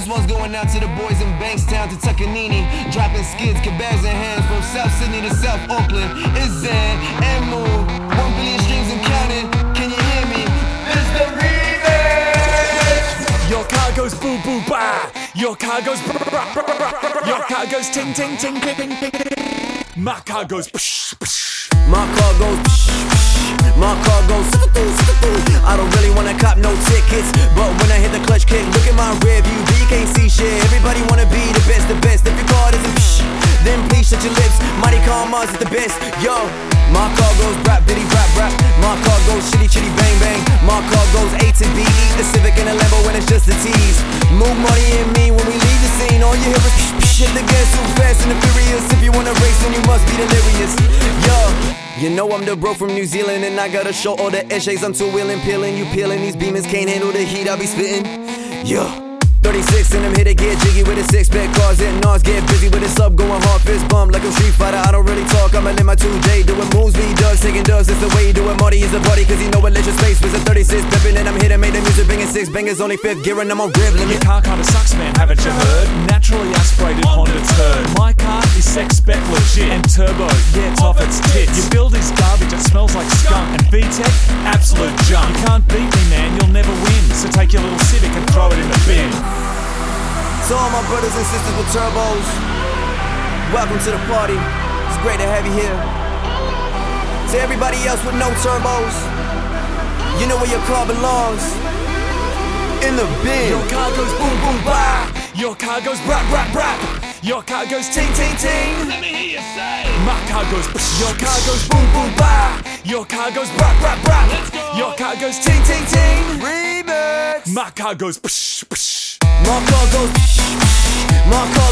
This one's going out to the boys in Bankstown to Tuckanini. Dropping skids, cabals in hands from South Sydney to South Auckland. It's Zen and Move. One billion streams and counting. Can you hear me? It's the remix. Your car goes boo boo ba. Your car goes brr. Your car goes ting ting ting ting ting ting. My car goes psh psh. My car goes psh, psh. Shut your lips. Money car Mars is the best, yo. My car goes rap, diddy rap, rap. My car goes shitty, chitty, bang, bang. My car goes A to B, E, the Civic and the Lambo when it's just a tease. Move money and me when we leave the scene. All you hear is psh, psh, hit the gas too fast and the furious. If you wanna race, then you must be delirious, yo. You know I'm the bro from New Zealand and I gotta show all the essays I'm two wheeling, peeling. You peeling these beamers can't handle the heat I be spitting. Yeah. 36 and I'm here to get jiggy with a six pack cars and Nas get busy with a sub going hard fist bump like a street fighter. I don't really talk, I'm in my 2J doing moves, he does, taking does. It's the way he do it. Marty is a party cause he know what your space was a 36 pippin' and I'm here to make the music bringing six bangers, only fifth gear and I'm on rev limit. Your car kinda sucks, man, haven't you heard? Naturally aspirated Honda turd. My car is sex spec legit and turbo, yeah, it's off its tits. Your build is garbage, it smells like skunk. And VTEC, my brothers and sisters with turbos, welcome to the party. It's great to have you here. To everybody else with no turbos, you know where your car belongs. In the bin. Your car goes boom boom blah. Your car goes brap brap brap. Your car goes ting ting ting. Let me hear you say. My car goes psh. Your car goes boom boom blah. Your car goes brap brap brap. Let's go. Your car goes ting ting ting. Remix. My car goes psh psh. Car goes. Goes.